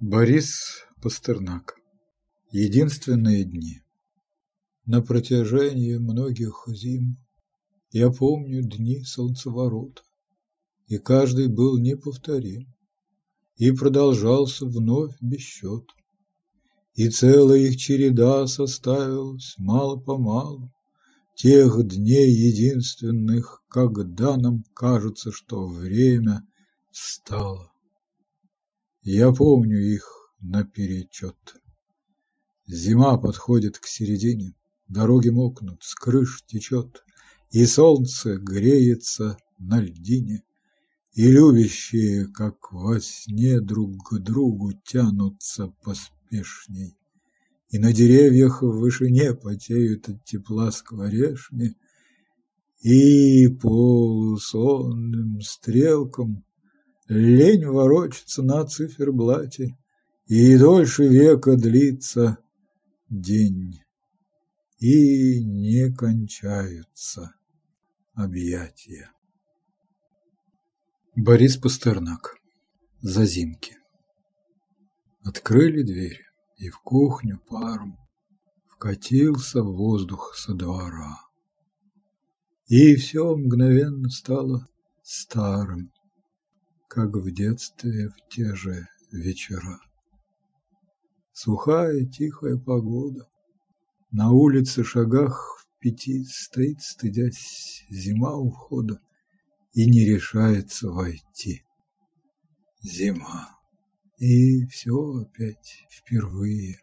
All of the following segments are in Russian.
Борис Пастернак. Единственные дни. На протяжении многих зим Я помню дни солнцеворота, И каждый был неповторим, И продолжался вновь без счета. И целая их череда составилась мало-помалу, Тех дней единственных, когда нам кажется, что время стало. Я помню их наперечет. Зима подходит к середине, Дороги мокнут, с крыш течет, И солнце греется на льдине, И любящие, как во сне, друг к другу Тянутся поспешней. И на деревьях в вышине Потеют от тепла скворешни, И полусонным стрелкам Лень ворочаться на циферблате, И дольше века длится день, И не кончаются объятия. Борис Пастернак. Зазимки. Открыли дверь, и в кухню паром Вкатился воздух со двора. И все мгновенно стало старым, как в детстве в те же вечера. Сухая, тихая погода. На улице шагах в пяти стоит, стыдясь, зима ухода и не решается войти. Зима. И все опять впервые.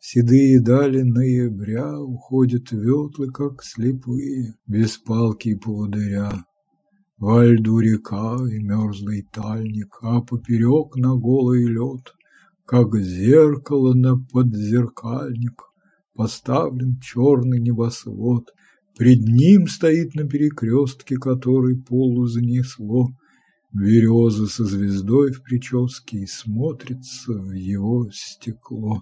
седые дали ноября Уходят ветлы, как слепые, Без палки и поводыря. Во льду река и мерзлый тальник, А поперек на голый лед, Как зеркало на подзеркальник, Поставлен черный небосвод. Пред ним стоит на перекрестке, Который полу занесло, Береза со звездой в прическе И смотрится в его стекло.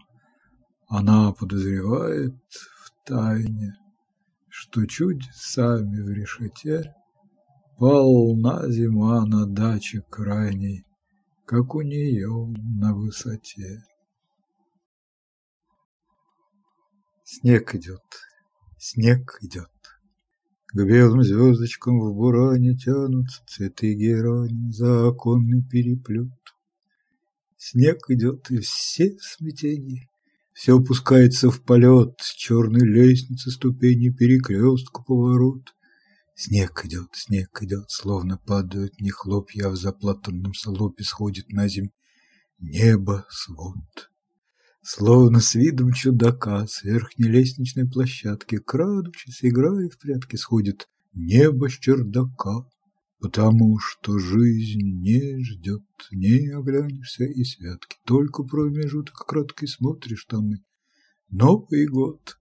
Она подозревает в тайне, Что чуть сами в решете Полна зима на даче крайней, Как у нее на высоте. Снег идет, снег идет. К белым звездочкам в буране Тянутся цветы герани За оконный переплет. Снег идет, и все смятения, Все опускается в полет С черной лестницы ступени Перекрестку поворот. Снег идет, снег идет, словно падают не хлопья, а в заплатанном салопе сходит на земь небо, свод. Словно с видом чудака с верхней лестничной площадки, крадучись, играя в прятки, сходит небо с чердака, потому что жизнь не ждет, не оглянешься и святки, только промежуток краткий смотришь там и Новый год.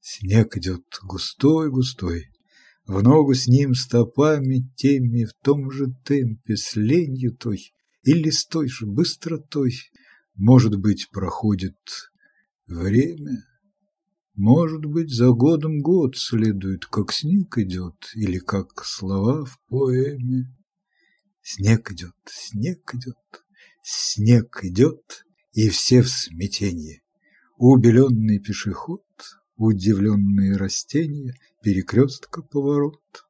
Снег идет густой-густой, в ногу с ним стопами теми в том же темпе, с ленью той или с той же быстротой. Может быть, проходит время, может быть, за годом год следует, как снег идет, или как слова в поэме. Снег идет, снег идет, снег идет, и все в смятении. Убеленный пешеход, удивленные растения, перекрестка поворот.